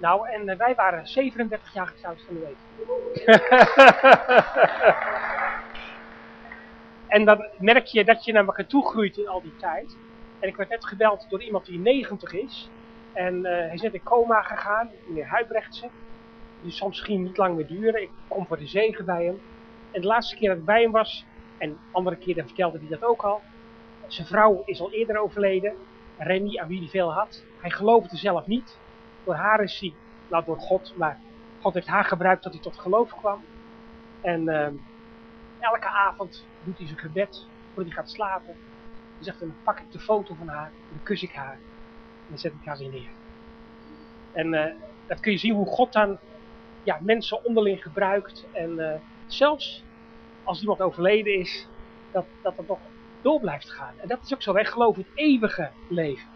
Nou, en eh, wij waren 37 jaar getrouwd van de week. en dan merk je dat je naar elkaar toe groeit in al die tijd. En ik werd net gebeld door iemand die 90 is. En eh, hij is net in coma gegaan, meneer Huibrechtse. Dus soms ging niet lang meer duren. Ik kom voor de zegen bij hem. En de laatste keer dat ik bij hem was, en andere keren vertelde hij dat ook al. Zijn vrouw is al eerder overleden. Rennie, aan wie hij veel had. Hij geloofde zelf niet. Door haar is hij, nou door God, maar God heeft haar gebruikt dat hij tot geloof kwam. En ehm, elke avond doet hij zijn gebed voordat hij gaat slapen. Hij zegt, dan pak ik de foto van haar, dan kus ik haar. En dan zet ik haar weer neer. En uh, dat kun je zien hoe God dan ja, mensen onderling gebruikt. En uh, zelfs als iemand overleden is, dat, dat het nog door blijft gaan. En dat is ook zo, wij geloven het eeuwige leven.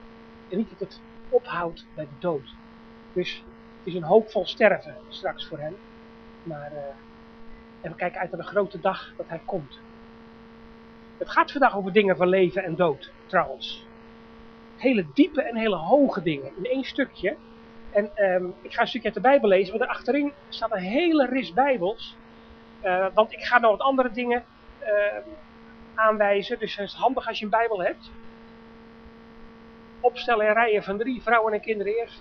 En niet dat het ophoudt bij de dood. Dus het is een hoopvol sterven straks voor hem. Maar, uh, en we kijken uit naar de grote dag dat hij komt. Het gaat vandaag over dingen van leven en dood, trouwens. Hele diepe en hele hoge dingen in één stukje. En um, ik ga een stukje uit de Bijbel lezen, want achterin staat een hele ris Bijbels. Uh, want ik ga nog wat andere dingen uh, aanwijzen, dus het is handig als je een Bijbel hebt. Opstellen in rijen van drie, vrouwen en kinderen eerst.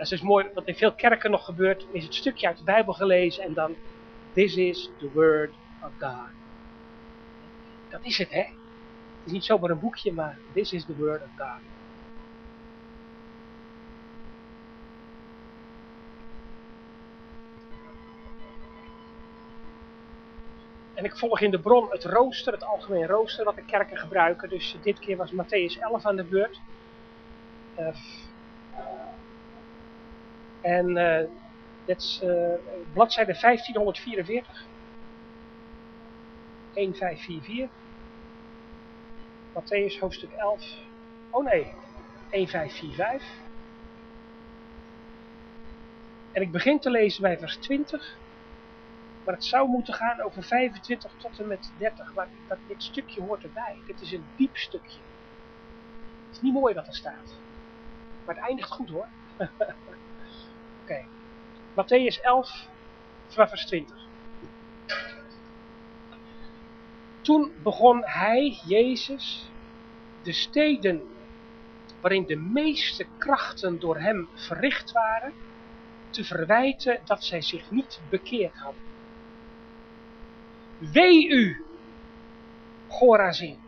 Dat is mooi, wat in veel kerken nog gebeurt, is het stukje uit de Bijbel gelezen en dan, this is the word of God. Dat is het, hè? Het is niet zomaar een boekje, maar this is the word of God. En ik volg in de bron het rooster, het algemeen rooster, dat de kerken gebruiken. Dus dit keer was Matthäus 11 aan de beurt. Uh, en uh, dit is uh, bladzijde 1544. 1544. Matthäus hoofdstuk 11. Oh nee, 1545. En ik begin te lezen bij vers 20. Maar het zou moeten gaan over 25 tot en met 30. Maar dat, dit stukje hoort erbij. Dit is een diep stukje. Het is niet mooi wat er staat. Maar het eindigt goed hoor. Oké. Matthäus 11, vers 20. Toen begon hij, Jezus, de steden waarin de meeste krachten door hem verricht waren, te verwijten dat zij zich niet bekeerd hadden. Wee u, Gorazin.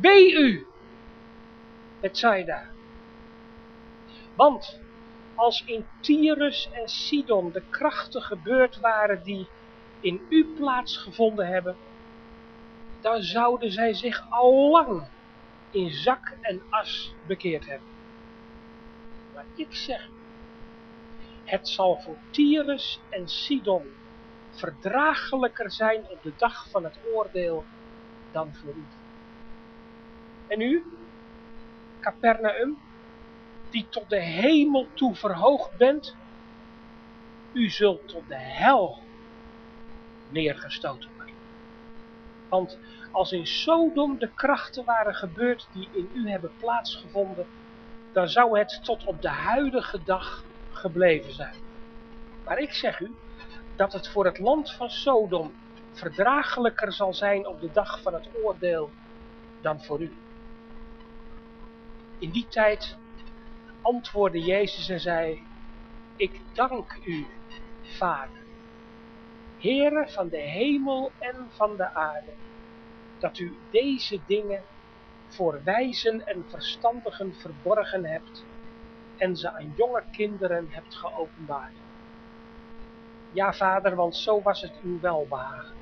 Wee u, Bethsaida. Want als in Tyrus en Sidon de krachten gebeurd waren die in u plaatsgevonden hebben, dan zouden zij zich al lang in zak en as bekeerd hebben. Maar ik zeg, het zal voor Tyrus en Sidon verdraaglijker zijn op de dag van het oordeel dan voor u. En u, Capernaum, die tot de hemel toe verhoogd bent, u zult tot de hel neergestoten worden. Want als in Sodom de krachten waren gebeurd die in u hebben plaatsgevonden, dan zou het tot op de huidige dag gebleven zijn. Maar ik zeg u, dat het voor het land van Sodom verdraaglijker zal zijn op de dag van het oordeel dan voor u. In die tijd antwoordde Jezus en zei, ik dank u, Vader, Heere van de hemel en van de aarde, dat u deze dingen voor wijzen en verstandigen verborgen hebt en ze aan jonge kinderen hebt geopenbaard. Ja, vader, want zo was het uw welbehagen.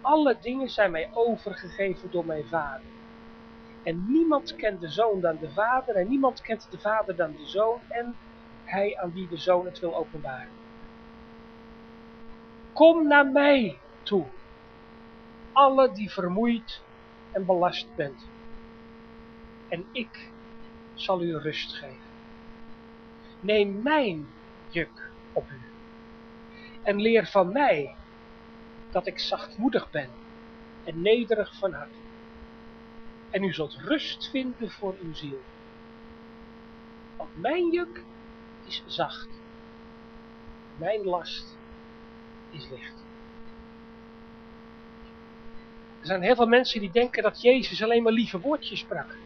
Alle dingen zijn mij overgegeven door mijn vader. En niemand kent de zoon dan de vader, en niemand kent de vader dan de zoon, en hij aan wie de zoon het wil openbaren. Kom naar mij toe, alle die vermoeid en belast bent. En ik zal u rust geven. Neem mijn juk op u en leer van mij dat ik zachtmoedig ben en nederig van hart. En u zult rust vinden voor uw ziel. Want mijn juk is zacht, mijn last is licht. Er zijn heel veel mensen die denken dat Jezus alleen maar lieve woordjes sprak.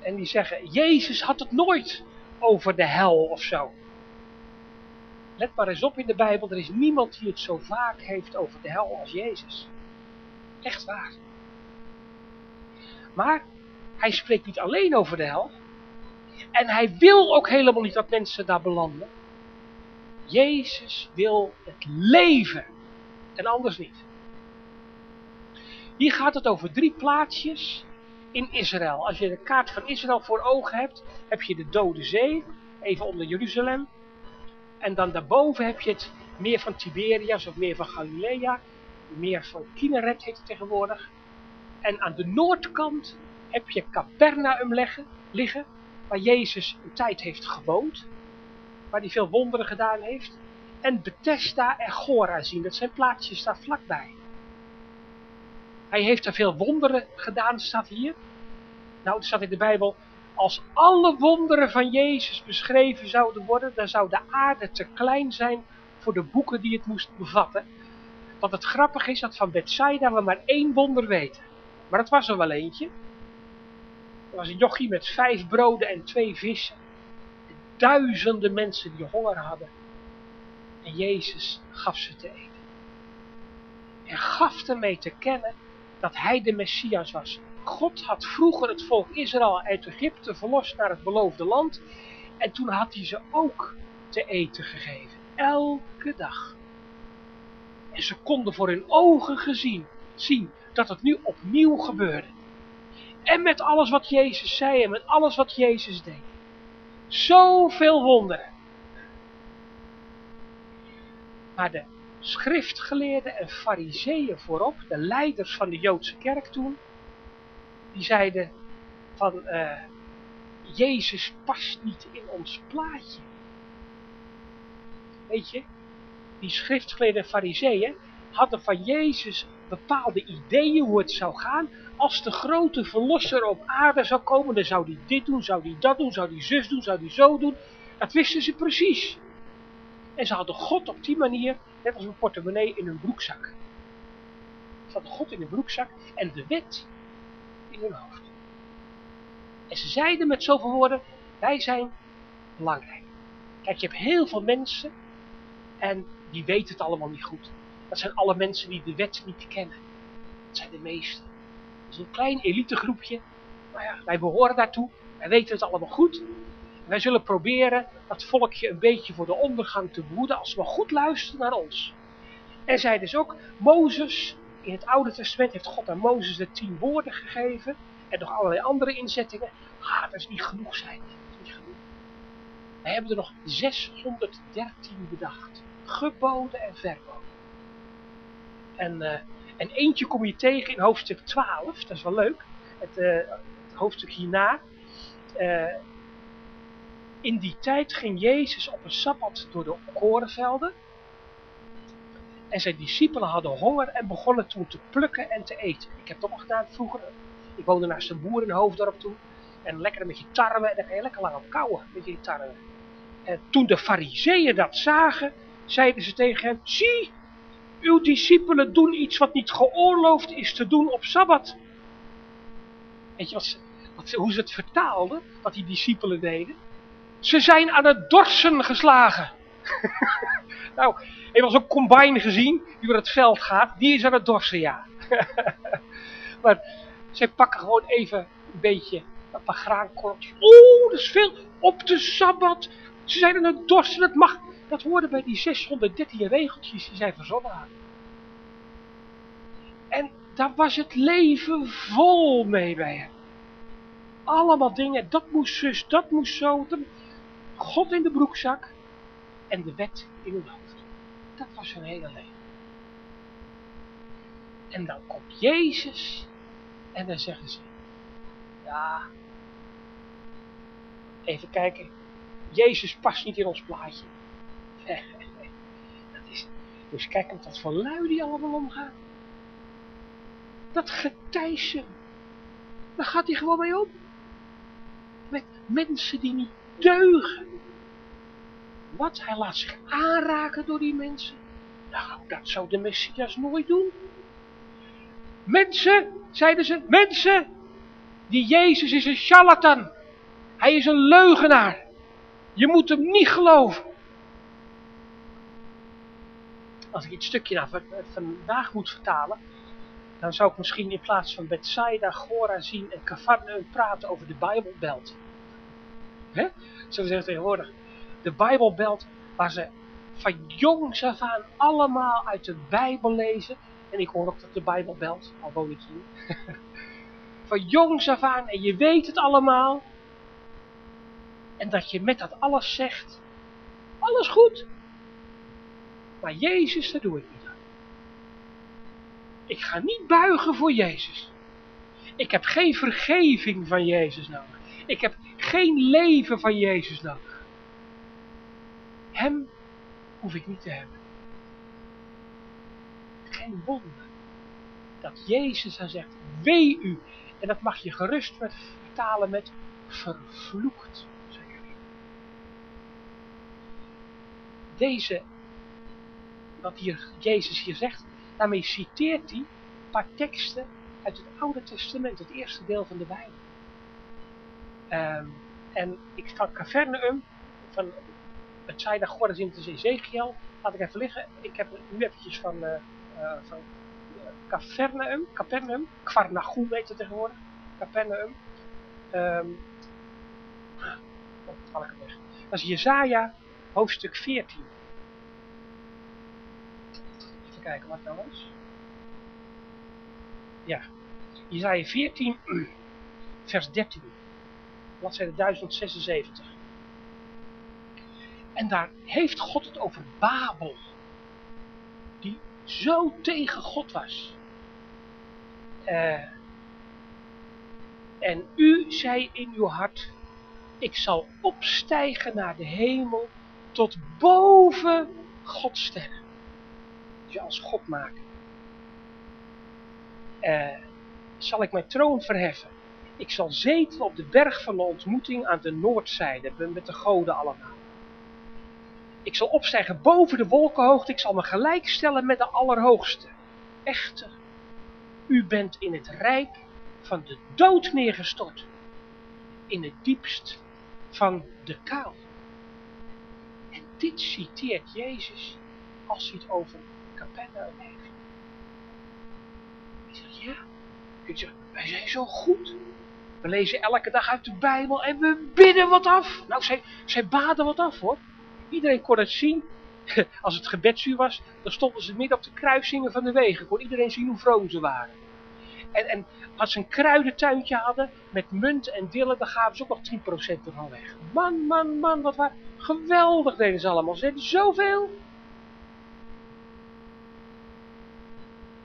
En die zeggen, Jezus had het nooit over de hel of zo. Let maar eens op in de Bijbel, er is niemand die het zo vaak heeft over de hel als Jezus. Echt waar. Maar hij spreekt niet alleen over de hel. En hij wil ook helemaal niet dat mensen daar belanden. Jezus wil het leven. En anders niet. Hier gaat het over drie plaatsjes in Israël. Als je de kaart van Israël voor ogen hebt, heb je de Dode Zee, even onder Jeruzalem. En dan daarboven heb je het meer van Tiberias of meer van Galilea. Meer van Kinneret heet het tegenwoordig. En aan de noordkant heb je Capernaum liggen, waar Jezus een tijd heeft gewoond. Waar hij veel wonderen gedaan heeft. En Bethesda en zien, dat zijn plaatsjes daar vlakbij. Hij heeft er veel wonderen gedaan, staat hier. Nou, het staat in de Bijbel, als alle wonderen van Jezus beschreven zouden worden, dan zou de aarde te klein zijn voor de boeken die het moest bevatten. Want het grappige is dat van Bethsaida we maar één wonder weten. Maar dat was er wel eentje. Er was een jochie met vijf broden en twee vissen. Duizenden mensen die honger hadden. En Jezus gaf ze te eten. En gaf ermee te kennen dat hij de Messias was. God had vroeger het volk Israël uit Egypte verlost naar het beloofde land. En toen had hij ze ook te eten gegeven. Elke dag. En ze konden voor hun ogen gezien, zien dat het nu opnieuw gebeurde. En met alles wat Jezus zei en met alles wat Jezus deed. Zoveel wonderen. Maar de schriftgeleerden en fariseeën voorop, de leiders van de Joodse kerk toen, die zeiden van uh, Jezus past niet in ons plaatje. Weet je, die schriftgeleerden en fariseeën hadden van Jezus bepaalde ideeën hoe het zou gaan. Als de grote verlosser op aarde zou komen, dan zou hij dit doen, zou hij dat doen, zou hij zus doen, zou hij zo doen. Dat wisten ze precies. En ze hadden God op die manier, net als een portemonnee, in hun broekzak. Ze hadden God in hun broekzak en de wet in hun hoofd. En ze zeiden met zoveel woorden, wij zijn belangrijk. Kijk, je hebt heel veel mensen en die weten het allemaal niet goed. Dat zijn alle mensen die de wet niet kennen. Dat zijn de meesten. Dat is een klein elitegroepje. Nou ja, wij behoren daartoe. Wij weten het allemaal goed. Wij zullen proberen dat volkje een beetje voor de ondergang te behoeden als we goed luisteren naar ons. En zij dus ook, Mozes, in het Oude Testament heeft God aan Mozes de tien woorden gegeven. En nog allerlei andere inzettingen. Ah, dat is niet genoeg zijn. Dat is niet genoeg. Wij hebben er nog 613 bedacht. Geboden en verboden. En, uh, en eentje kom je tegen in hoofdstuk 12. Dat is wel leuk. Het, uh, het hoofdstuk hierna. Uh, in die tijd ging Jezus op een sabbat door de korenvelden. En zijn discipelen hadden honger en begonnen toen te plukken en te eten. Ik heb dat nog gedaan vroeger. Ik woonde naast een boer in Hoofddorp. En lekker met je tarwe. En dan ga je lekker lang op kouwen met je tarwe. En toen de fariseeën dat zagen, zeiden ze tegen hem. Zie, uw discipelen doen iets wat niet geoorloofd is te doen op Sabbat. Weet je wat hoe ze het vertaalden, wat die discipelen deden? Ze zijn aan het dorsen geslagen. nou, al zo'n combine gezien die door het veld gaat? Die is aan het dorsen, ja. maar zij pakken gewoon even een beetje een paar graankorreltjes. Oeh, dat is veel. Op de Sabbat. Ze aan het dorsen. Dat mag. Dat hoorde bij die 613 regeltjes die zij verzonnen hadden. En daar was het leven vol mee bij hem. Allemaal dingen. Dat moest zus, dat moest zo. God in de broekzak en de wet in hun hoofd. Dat was hun hele leven. En dan komt Jezus en dan zeggen ze, ja, even kijken, Jezus past niet in ons plaatje. Dat is, dus kijk met wat voor lui die allemaal omgaan. Dat getijzen. Daar gaat hij gewoon mee om. Met mensen die niet deugen. Wat? Hij laat zich aanraken door die mensen. Nou, dat zou de Messias nooit doen. Mensen, zeiden ze, mensen, die Jezus is een charlatan. Hij is een leugenaar. Je moet hem niet geloven. Als ik iets stukje naar vandaag moet vertalen, dan zou ik misschien in plaats van Bethsaida, Gora zien en Cafarnaum praten over de Bijbelbelt. Hè? Zo zeggen tegenwoordig. De Bijbelbelt waar ze van jongs af aan allemaal uit de Bijbel lezen. En ik hoor ook dat de Bijbelbelt, al woon ik hier. van jongs af aan en je weet het allemaal. En dat je met dat alles zegt, alles goed. Maar Jezus, dat doe ik niet aan. Ik ga niet buigen voor Jezus. Ik heb geen vergeving van Jezus nodig. Ik heb geen leven van Jezus nodig. Hem hoef ik niet te hebben. Geen wonder dat Jezus dan zegt, wee u. En dat mag je gerust vertalen met vervloekt. Deze, wat hier Jezus hier zegt, daarmee citeert hij een paar teksten uit het Oude Testament, het eerste deel van de Bijbel. Um, en ik ga Caverneum, van het Zijda Gorzin te Ezekiel, laat ik even liggen. Ik heb nu eventjes van, uh, van Caverneum, Capernaum, Kvarnachum weet het tegenwoordig, Capernaum. Um, haal ik weg. Dat is Jezaja, hoofdstuk 14. Even kijken wat nou is. Ja, Jezaja 14, vers 13 bladzijde 1076. En daar heeft God het over Babel, die zo tegen God was. Uh, en u zei in uw hart, ik zal opstijgen naar de hemel tot boven Gods sterren. Je als God maken. Uh, zal ik mijn troon verheffen ik zal zetelen op de berg van de ontmoeting aan de noordzijde, met de goden allemaal. Ik zal opstijgen boven de wolkenhoogte, ik zal me gelijkstellen met de Allerhoogste. Echter, u bent in het rijk van de dood neergestort, in het diepst van de kou. Dit citeert Jezus als hij het over Capernaum heeft. Hij zegt, ja, zegt, wij zijn zo goed. We lezen elke dag uit de Bijbel en we bidden wat af. Nou, zij, zij baden wat af hoor. Iedereen kon het zien. Als het gebedsuur was, dan stonden ze midden op de kruisingen van de wegen. Kon iedereen zien hoe vroom ze waren. En, en als ze een kruidentuintje hadden met munt en dillen, dan gaven ze ook nog 10% ervan weg. Man, man, man, wat waar. Geweldig deden ze allemaal. Ze deden zoveel.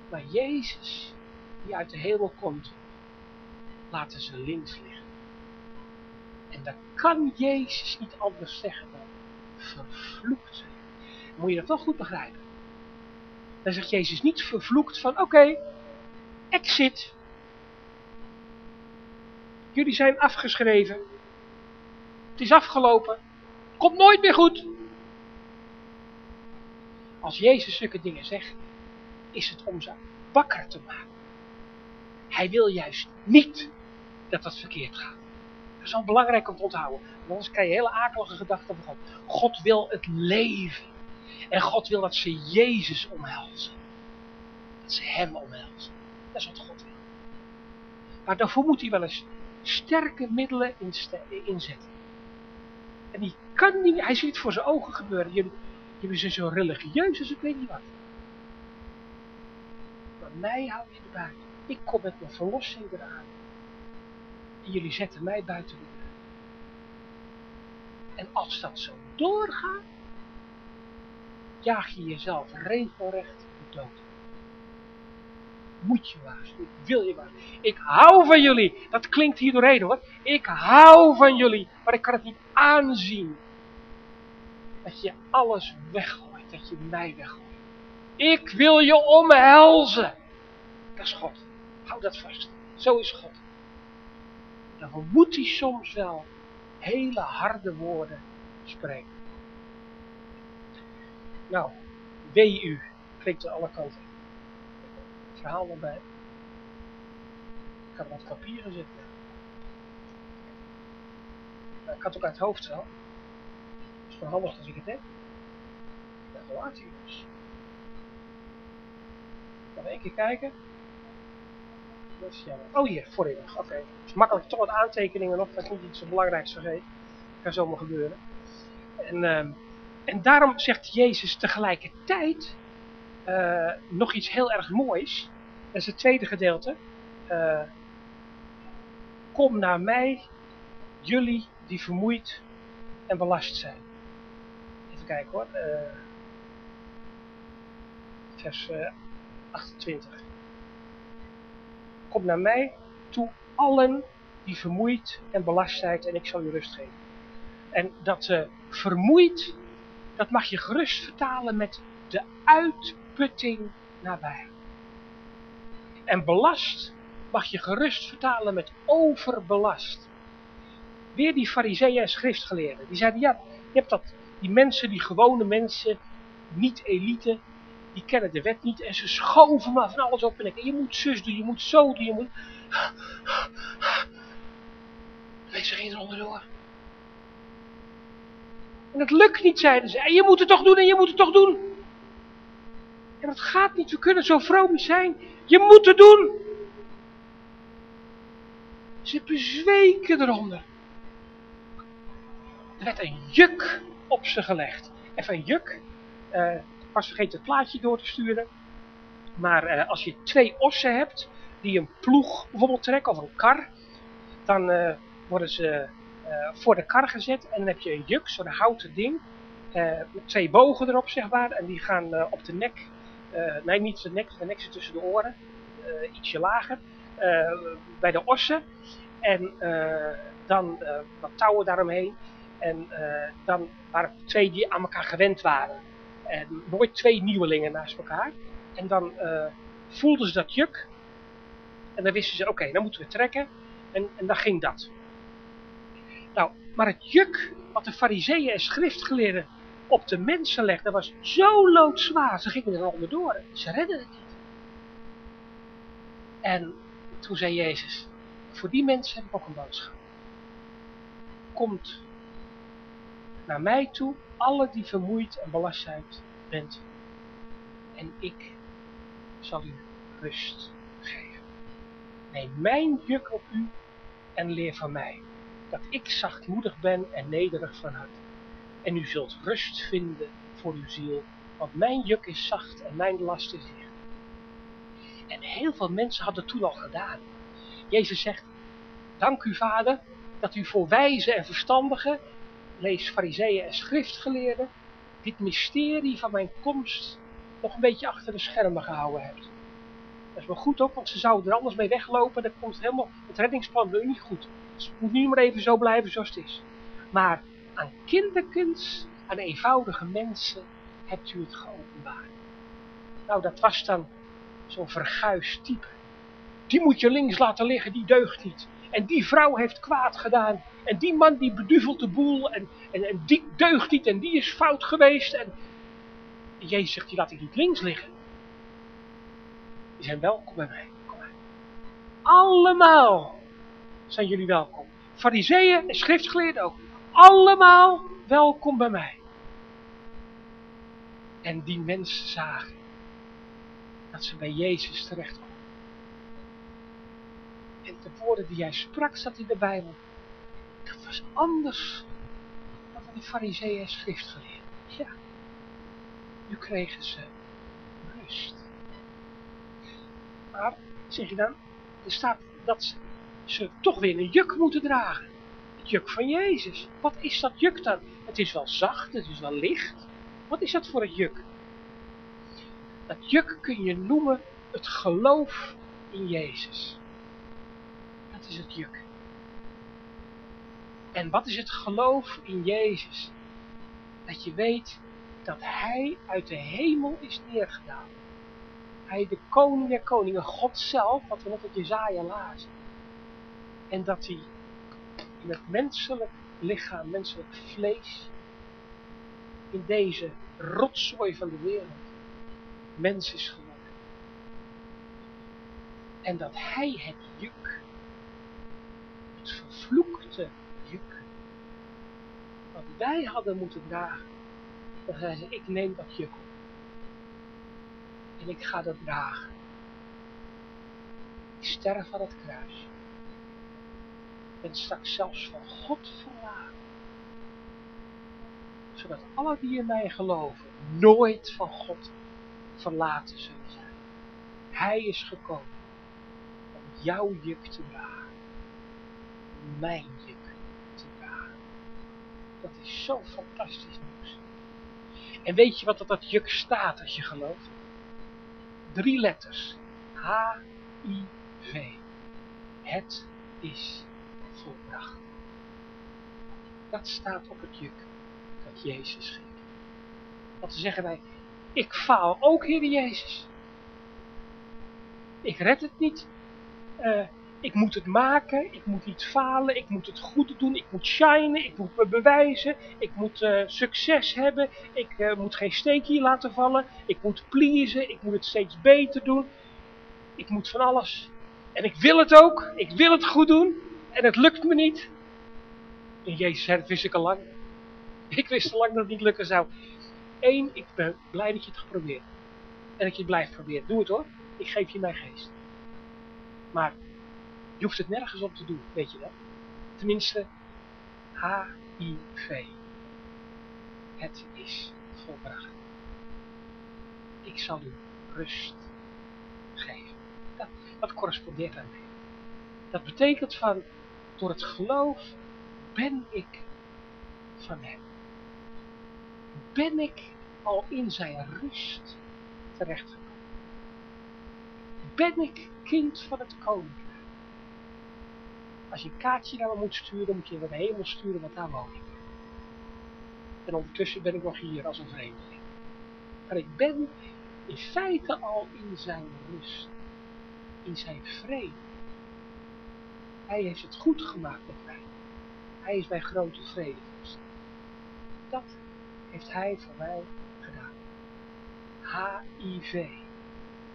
Maar Jezus, die uit de hemel komt, laten ze links liggen. En dan kan Jezus niet anders zeggen dan vervloekt. Moet je dat wel goed begrijpen. Dan zegt Jezus niet vervloekt van oké, exit. Jullie zijn afgeschreven. Het is afgelopen. Komt nooit meer goed. Als Jezus zulke dingen zegt, is het om ze wakker te maken. Hij wil juist niet dat dat verkeerd gaat. Dat is wel belangrijk om te onthouden. Want anders krijg je hele akelige gedachten van God. God wil het leven. En God wil dat ze Jezus omhelzen. Dat ze hem omhelzen. Dat is wat God wil. Maar daarvoor moet hij wel eens sterke middelen inzetten. En die kan niet, hij ziet voor zijn ogen gebeuren. Jullie, zijn zo religieus als ik weet niet wat. Maar mij hou je erbij. Ik kom met mijn verlossing eraan en jullie zetten mij buiten de deur. En als dat zo doorgaat, jaag je jezelf regelrecht dood. Moet je waarschuwen, wil je waarschuwen. Ik hou van jullie. Dat klinkt hier doorheen hoor. Ik hou van jullie, maar ik kan het niet aanzien. Dat je alles weggooit, dat je mij weggooit. Ik wil je omhelzen. Dat is God. Hou dat vast. Zo is God. dan moet hij soms wel hele harde woorden spreken. Nou, wee u, klinkt aan alle kanten. Verhaal erbij. Ik had wat papieren zitten. Nou, ik had ook uit het hoofd zo. Het is wel handig als ik het heb. Ja, Galatiërs. Nog één keer kijken. Is. Oh hier, voorin. Oké. Okay. Dus makkelijk toch wat aantekeningen nog. Dat is niet iets belangrijks vergeten. Dat kan zomaar gebeuren. En, uh, en daarom zegt Jezus tegelijkertijd uh, nog iets heel erg moois. Dat is het tweede gedeelte. Uh, Kom naar mij, jullie die vermoeid en belast zijn. Even kijken hoor. Uh, vers 28. Kom naar mij toe, allen die vermoeid en belast zijn, en ik zal je rust geven. En dat vermoeid, dat mag je gerust vertalen met de uitputting nabij. En belast mag je gerust vertalen met overbelast. Weer die fariseeën en schriftgeleerden. Die zeiden, ja, je hebt dat, die mensen, die gewone mensen, niet elite, die kennen de wet niet en ze schoven maar van alles op en. Je moet zus doen, je moet zo doen, je moet... Ze gingen er onderdoor. En het lukt niet, zeiden ze. En je moet het toch doen en je moet het toch doen. En dat gaat niet, we kunnen zo vroom zijn. Je moet het doen. Ze bezweken eronder. Er werd een juk op ze gelegd. Even een juk. Uh, was vergeten het plaatje door te sturen. Maar uh, als je twee ossen hebt die een ploeg bijvoorbeeld trekken of een kar. Dan uh, worden ze voor de kar gezet. En dan heb je een juk, zo'n houten ding. met twee bogen erop zeg maar. En die gaan op de nek. Nee niet de nek, de nek tussen de oren. ietsje lager. bij de ossen. En dan wat touwen daaromheen. En dan waren twee die aan elkaar gewend waren. En nooit twee nieuwelingen naast elkaar. En dan voelden ze dat juk. En dan wisten ze, oké, dan moeten we trekken. En, en dan ging dat. Nou, maar het juk wat de fariseeën en schriftgeleerden op de mensen legden, was zo loodzwaar. Ze gingen er onderdoor. Ze redden het niet. En toen zei Jezus, voor die mensen heb ik ook een boodschap. Komt naar mij toe, alle die vermoeid en belast zijn bent. En ik zal u rust geven. Neem mijn juk op u en leer van mij, dat ik zachtmoedig ben en nederig van hart. En u zult rust vinden voor uw ziel, want mijn juk is zacht en mijn last is licht. En heel veel mensen hadden toen al gedaan. Jezus zegt, dank u vader, dat u voor wijze en verstandigen lees fariseeën en schriftgeleerden, dit mysterie van mijn komst nog een beetje achter de schermen gehouden hebt. Dat is wel goed ook, want ze zouden er anders mee weglopen. Dan komt helemaal, het reddingsplan wil niet goed. Het moet nu maar even zo blijven zoals het is. Maar aan kinderkens, aan eenvoudige mensen, hebt u het geopenbaard. Nou, dat was dan zo'n verguisd type. Die moet je links laten liggen, die deugt niet. En die vrouw heeft kwaad gedaan. En die man die beduvelt de boel. En, en, die deugt niet. En die is fout geweest. En Jezus zegt, die laat ik niet links liggen. Die zijn welkom bij mij. Allemaal zijn jullie welkom. Fariseeën en schriftgeleerden ook. Allemaal welkom bij mij. En die mensen zagen dat ze bij Jezus terechtkomen de woorden die jij sprak, zat in de Bijbel. Dat was anders dan van die fariseeën en schriftgeleerden. Ja, nu kregen ze rust. Maar, zeg je dan, er staat dat ze toch weer een juk moeten dragen. Juk van Jezus. Wat is dat juk dan? Het is wel zacht, het is wel licht. Wat is dat voor het juk? Dat juk kun je noemen het geloof in Jezus is het juk. En wat is het geloof in Jezus? Dat je weet dat Hij uit de hemel is neergedaan. Hij de koning der koningen, God zelf, wat we net op Jezaja lazen. En dat hij in het menselijk lichaam, menselijk vlees, in deze rotzooi van de wereld, mens is geworden. En dat hij het juk, het vervloekte juk, wat wij hadden moeten dragen, dan zei ze, ik neem dat juk op. En ik ga dat dragen. Ik sterf aan het kruis. En straks zelfs van God verlaten. Zodat alle die in mij geloven nooit van God verlaten zullen zijn. Hij is gekomen om jouw juk te dragen. Mijn juk te dragen. Dat is zo fantastisch nieuws. En weet je wat op dat juk staat als je gelooft? Drie letters. H-I-V. Het is volbracht. Dat staat op het juk dat Jezus ging. Wat zeggen wij, ik faal ook, Heer Jezus. Ik red het niet. Uh, ik moet het maken, ik moet niet falen, ik moet het goed doen, ik moet shinen, ik moet me bewijzen, ik moet uh, succes hebben, ik uh, moet geen steekje laten vallen, ik moet pleasen, ik moet het steeds beter doen. Ik moet van alles. En ik wil het ook, ik wil het goed doen en het lukt me niet. En Jezus wist ik al lang. Ik wist al lang dat het niet lukken zou. Eén, ik ben blij dat je het geprobeerd. En dat je het blijft proberen. Doe het hoor. Ik geef je mijn geest. Maar je hoeft het nergens op te doen, weet je dat? Tenminste, H-I-V. Het is volbracht. Ik zal u rust geven. Dat, dat correspondeert daarmee. Dat betekent van, door het geloof ben ik van hem. Ben ik al in zijn rust terechtgekomen. Ben ik kind van het koninkrijk. Als je een kaartje naar me moet sturen, moet je naar de hemel sturen, want daar woon ik. En ondertussen ben ik nog hier als een vreemdeling. Maar ik ben in feite al in zijn rust. In zijn vrede. Hij heeft het goed gemaakt met mij. Hij is mijn grote vredevorst. Dat heeft hij voor mij gedaan. H-I-V.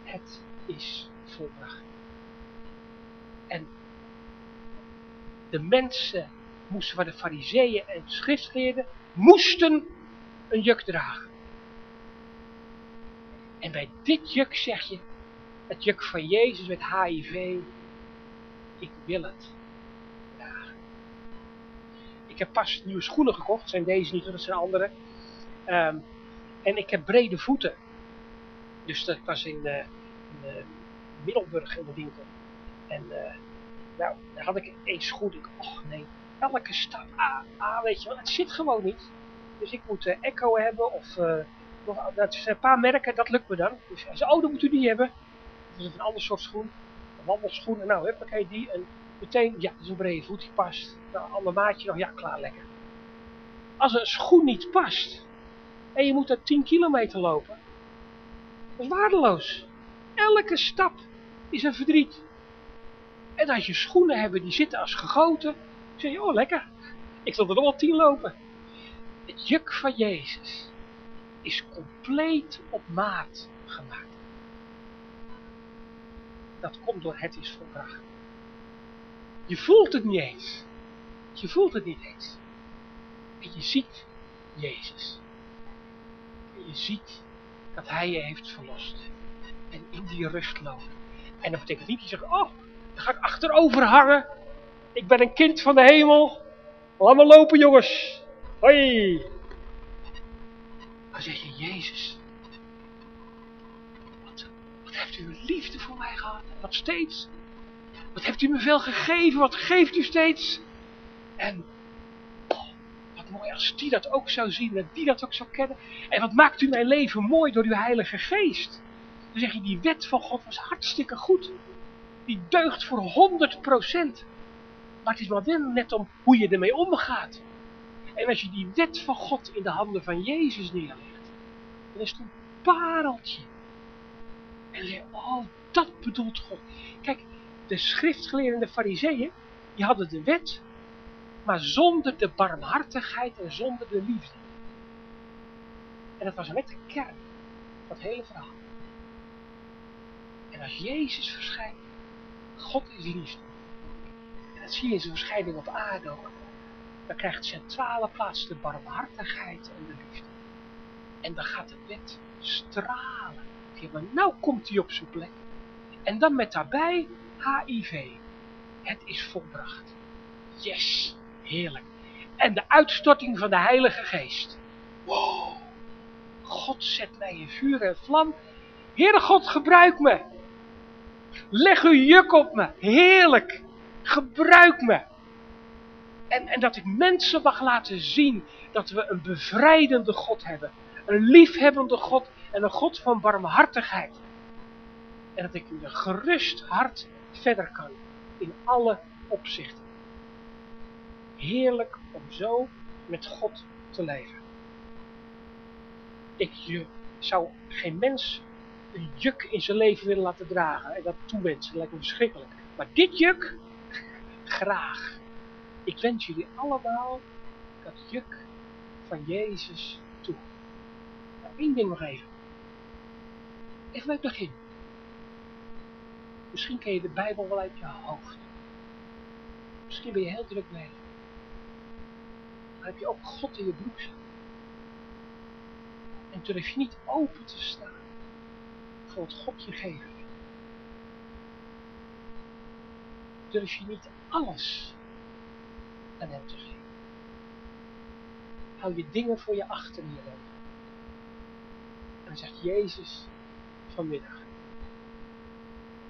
Het is volbracht. En de mensen moesten van de fariseeën en schriftgeleerden, moesten een juk dragen. En bij dit juk zeg je, het juk van Jezus met HIV, ik wil het. Ik heb pas nieuwe schoenen gekocht, zijn deze niet, dat zijn andere. Um, en ik heb brede voeten. Dus dat was in, uh, in uh, Middelburg in de winkel. En uh, nou, dan had ik eens goed. Ik, och nee, elke stap A, A, weet je wel, het zit gewoon niet. Dus ik moet uh, Echo hebben of uh, nog, dat zijn een paar merken, dat lukt me dan. Dus hij zei, oh, dat moet u niet hebben. Dat is een ander soort schoen. Een wandelschoen, en nou, huppakee, die. En meteen, ja, dat is een brede voet, die past. Nou, ander maatje nog, ja, klaar, lekker. Als een schoen niet past, en je moet er 10 kilometer lopen, dat is waardeloos. Elke stap is een verdriet. En als je schoenen hebben die zitten als gegoten, zeg je, oh lekker, ik wil er nog wel tien lopen. Het juk van Jezus is compleet op maat gemaakt. Dat komt door het is volbracht. Je voelt het niet eens. Je voelt het niet eens. En je ziet Jezus. En je ziet dat Hij je heeft verlost. En in die rust loopt. En dat betekent niet dat je zegt, oh, dan ga ik achterover hangen. Ik ben een kind van de hemel. Laat me lopen jongens. Hoi. Dan zeg je, Jezus. Wat, hebt u liefde voor mij gehad. Wat steeds. Wat hebt u me veel gegeven. Wat geeft u steeds. En oh, wat mooi als die dat ook zou zien. En die dat ook zou kennen. En wat maakt u mijn leven mooi door uw heilige geest. Dan zeg je, die wet van God was hartstikke goed die deugt voor 100%. Maar het is wel net om hoe je ermee omgaat. En als je die wet van God in de handen van Jezus neerlegt, dan is het een pareltje. En je, oh, dat bedoelt God. Kijk, de schriftgeleerden de fariseeën, die hadden de wet. maar zonder de barmhartigheid en zonder de liefde. En dat was net de kern van het hele verhaal. En als Jezus verschijnt, God is liefde. En dat zie je in zijn verschijning op aarde ook. Dan krijgt centrale plaats de barmhartigheid en de liefde. En dan gaat de wet stralen. Maar nou komt hij op zijn plek. En dan met daarbij HIV. Het is volbracht. Yes, heerlijk. En de uitstorting van de Heilige Geest. Wow. God zet mij in vuur en vlam. Heere God, gebruik me. Leg uw juk op me. Heerlijk. Gebruik me. En, en dat ik mensen mag laten zien dat we een bevrijdende God hebben. Een liefhebbende God en een God van barmhartigheid. En dat ik met een gerust hart verder kan in alle opzichten. Heerlijk om zo met God te leven. Ik zou geen mens een juk in zijn leven willen laten dragen en dat toewensen, dat lijkt me verschrikkelijk. Maar dit juk, graag. Ik wens jullie allemaal dat juk van Jezus toe. Nou, één ding nog even. Even bij het begin. Misschien ken je de Bijbel wel uit je hoofd. Misschien ben je heel druk mee. Dan heb je ook God in je broekzak. En durf je niet open te staan voor wat God je geven Durf je niet alles aan hem te geven. Hou je dingen voor je achter. En dan zegt Jezus vanmiddag.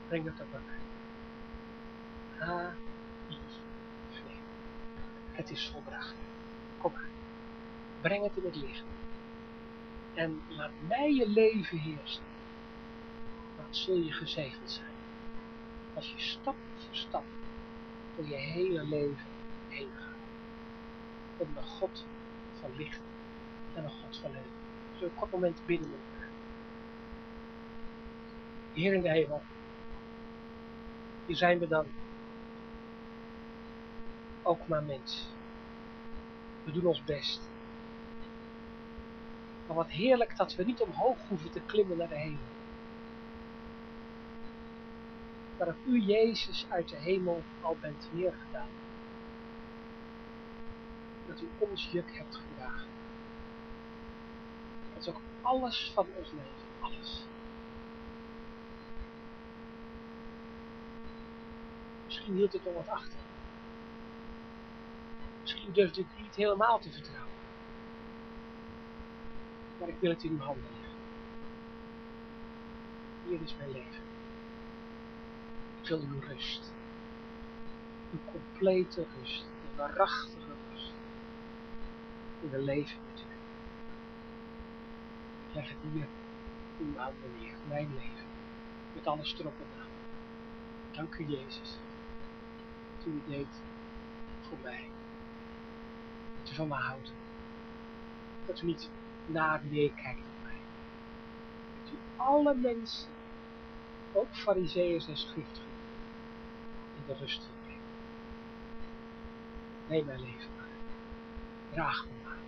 Breng dat op mij. H-I-V. Het is volbracht. Kom maar. Breng het in het licht. En laat mij je leven heersen. Dan zul je gezegend zijn. Als je stap voor stap door je hele leven heen gaat. Om een God van licht en een God van leven. Zullen een kort moment bidden Heer in de hemel. Hier zijn we dan. Ook maar mens. We doen ons best. Maar wat heerlijk dat we niet omhoog hoeven te klimmen naar de hemel. Maar dat u Jezus uit de hemel al bent neergedaan. Dat u ons juk hebt gedragen. Dat is ook alles van ons leven. Alles. Misschien hield ik nog wat achter. Misschien durfde ik niet helemaal te vertrouwen. Maar ik wil het in uw handen leggen. Hier is mijn leven. Ik wil uw rust. Uw complete rust. Uw waarachtige rust. In een leven met u. Ik leg het hier in uw handen neer. Mijn leven. Met alles erop en aan. Dank u Jezus. U het deed voor mij. Dat u van me houdt. Dat u niet naar neerkijkt op mij. Dat u alle mensen, ook fariseeërs en schriftgeleerden, in de rust wil brengen. Neem mijn leven maar. Draag me maar.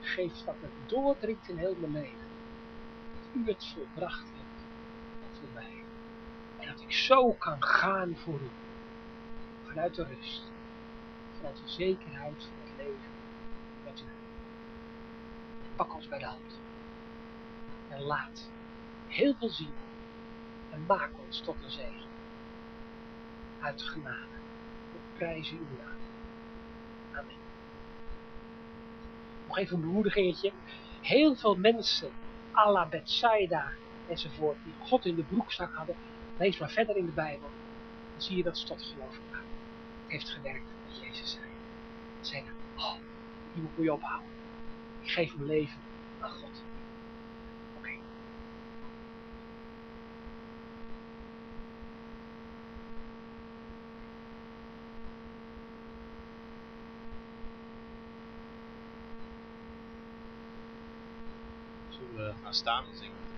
Geef dat het doordringt in heel mijn leven. Dat u het volbracht hebt voor mij. En dat ik zo kan gaan voor u. Vanuit de rust. Vanuit de zekerheid van het leven met u. Pak ons bij de hand. En laat heel veel zien. En maak ons tot een zegen. Uit genade. We prijzen uw naam. Amen. Nog even een bemoedigingetje. Heel veel mensen, à la Bethsaida enzovoort, die God in de broekzak hadden, lees maar verder in de Bijbel. Dan zie je dat ze tot geloof kwamen. Heeft gewerkt wat Jezus zei. Zeggen, oh, die moet je ophouden. Ik geef mijn leven aan God. Oké. Zullen we gaan staan en zingen?